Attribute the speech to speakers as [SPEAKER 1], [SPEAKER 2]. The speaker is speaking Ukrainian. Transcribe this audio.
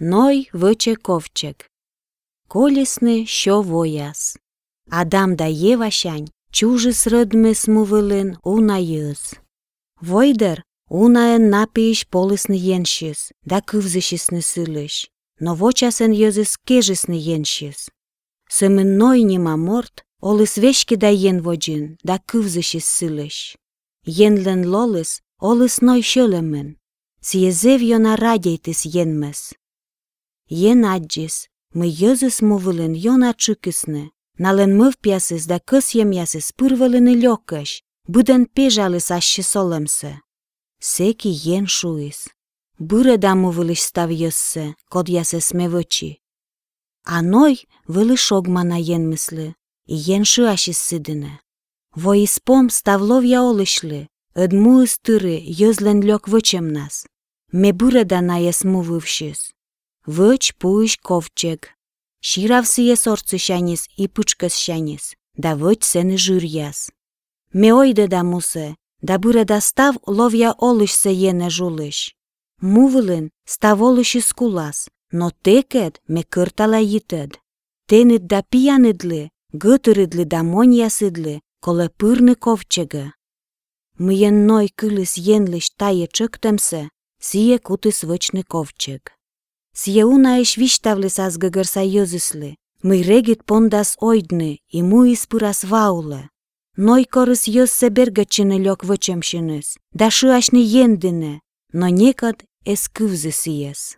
[SPEAKER 1] ной виче ковчег. Колісне, що вояс. Адам да Єва шань, чужис ръдмес мувилин уна йыз. Войдер, унаен напииш полисны еншис, да кывзышисны сылыш, но вочасен йызыс кежисны еншис. Сымын ной нима морт, олыс вешки да ен воджин, да кывзышис сылыш. Енлен лолыс, олыс ной шөлемын. Сиезев йона радяйтис енмес. Yen аджис, ми йозис мовилин йона чукисне, нален мив п'ясис да кис єм'ясис пирвелини льокаш, буден пежалис аще солемсе. Секи єн шуїс. Буре да мовилиш став йоссе, код ясе смевочі. А ной вилишок мана єн мисли, і єн шуашіс сидине. Воїспом став лов'я олишлі, едму істири йозлен льок вичем нас. Ме буре да наєс мовившись. Вăч пуйш ковчег. Ширав сие сорцы шанис и пучкас шанис, да вăч сене журяс. Ме ойде да мусе, да буре да став ловя олыш се ене жулыш. Мувылын став олыш скулас, но текет ме кыртала йитед. Тенит да пиянидлы, гытырыдлы да моньясыдлы, коле пырны ковчега. Мыйен ной кылыс енлыш тае чыктемсе, сие кутыс вычны ковчег. Găgărsa iozisli, măi regit pondas oidne, i muis puras vaule. Noi korys jos se bergăcine liok văcem șines, da și așne jendine, no niekad es kuvzisies.